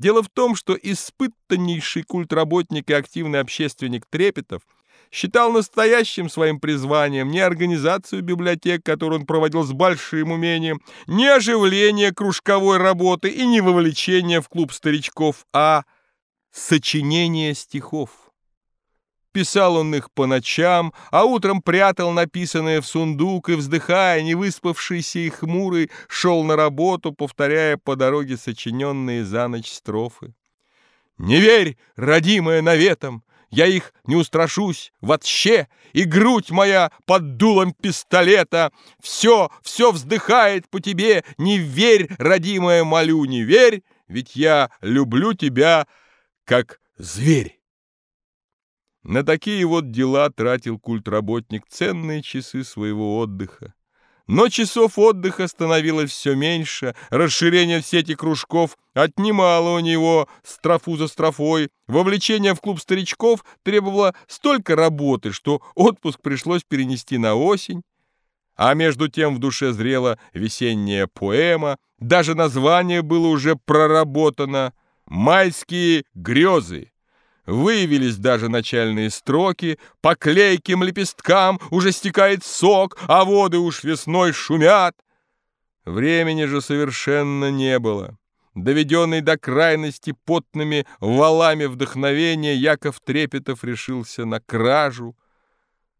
Дело в том, что испытаннейший культработник и активный общественник Трепетов считал настоящим своим призванием не организацию библиотек, которую он проводил с большим умением, не оживление кружковой работы и не вовлечение в клуб старичков, а сочинение стихов. Писал он их по ночам, а утром прятал написанное в сундук и, вздыхая, невыспавшийся и хмурый, шел на работу, повторяя по дороге сочиненные за ночь строфы. «Не верь, родимая, наветом! Я их не устрашусь вообще, и грудь моя под дулом пистолета Все, все вздыхает по тебе, не верь, родимая, молю, не верь, Ведь я люблю тебя, как зверь». На такие вот дела тратил культработник ценные часы своего отдыха. Но часов отдыха становилось все меньше, расширение сети кружков отнимало у него строфу за строфой, вовлечение в клуб старичков требовало столько работы, что отпуск пришлось перенести на осень. А между тем в душе зрела весенняя поэма, даже название было уже проработано «Майские грезы». Выявились даже начальные строки, по клейким лепесткам уже стекает сок, а воды уж весной шумят. Времени же совершенно не было. Доведенный до крайности потными валами вдохновения, Яков Трепетов решился на кражу.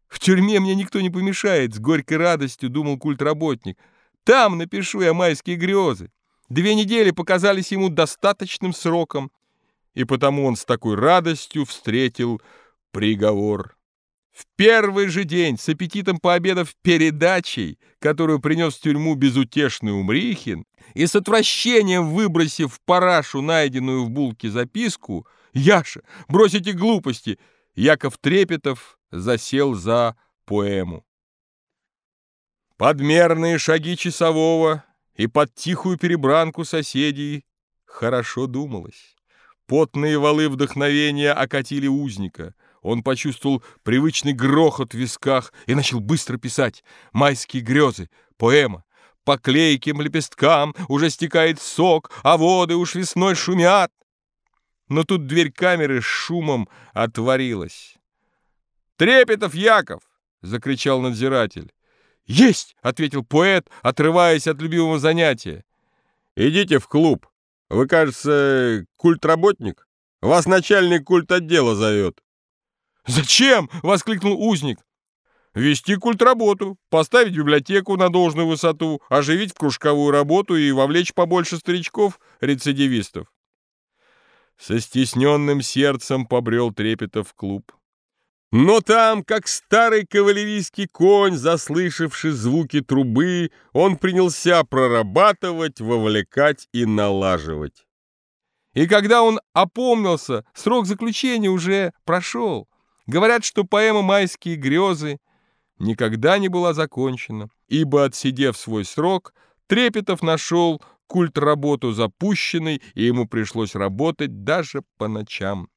«В тюрьме мне никто не помешает», — с горькой радостью думал культработник. «Там напишу я майские грезы». Две недели показались ему достаточным сроком и потому он с такой радостью встретил приговор. В первый же день, с аппетитом пообедав передачей, которую принес в тюрьму безутешный Умрихин, и с отвращением выбросив парашу найденную в булке записку, «Яша, бросите глупости!» Яков Трепетов засел за поэму. Подмерные шаги часового и под тихую перебранку соседей хорошо думалось. Потные валы вдохновения окатили узника. Он почувствовал привычный грохот в висках и начал быстро писать «Майские грезы», поэма. По клейким лепесткам уже стекает сок, а воды уж весной шумят. Но тут дверь камеры с шумом отворилась. «Трепетов Яков!» — закричал надзиратель. «Есть!» — ответил поэт, отрываясь от любимого занятия. «Идите в клуб», вы, кажется, культработник? Вас начальник культ отдела зовет. «Зачем?» — воскликнул узник. «Вести культработу, поставить библиотеку на должную высоту, оживить в кружковую работу и вовлечь побольше старичков-рецидивистов». Со стесненным сердцем побрел Трепетов в клуб. Но там, как старый кавалерийский конь, заслышавший звуки трубы, он принялся прорабатывать, вовлекать и налаживать. И когда он опомнился, срок заключения уже прошел. Говорят, что поэма «Майские грезы» никогда не была закончена, ибо, отсидев свой срок, Трепетов нашел культ работу запущенной, и ему пришлось работать даже по ночам.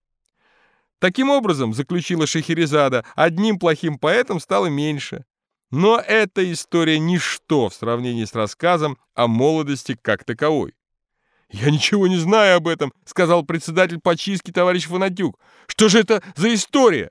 Таким образом, заключила Шахерезада, одним плохим поэтом стало меньше. Но эта история ничто в сравнении с рассказом о молодости как таковой. «Я ничего не знаю об этом», — сказал председатель почистки товарищ Фанатюк. «Что же это за история?»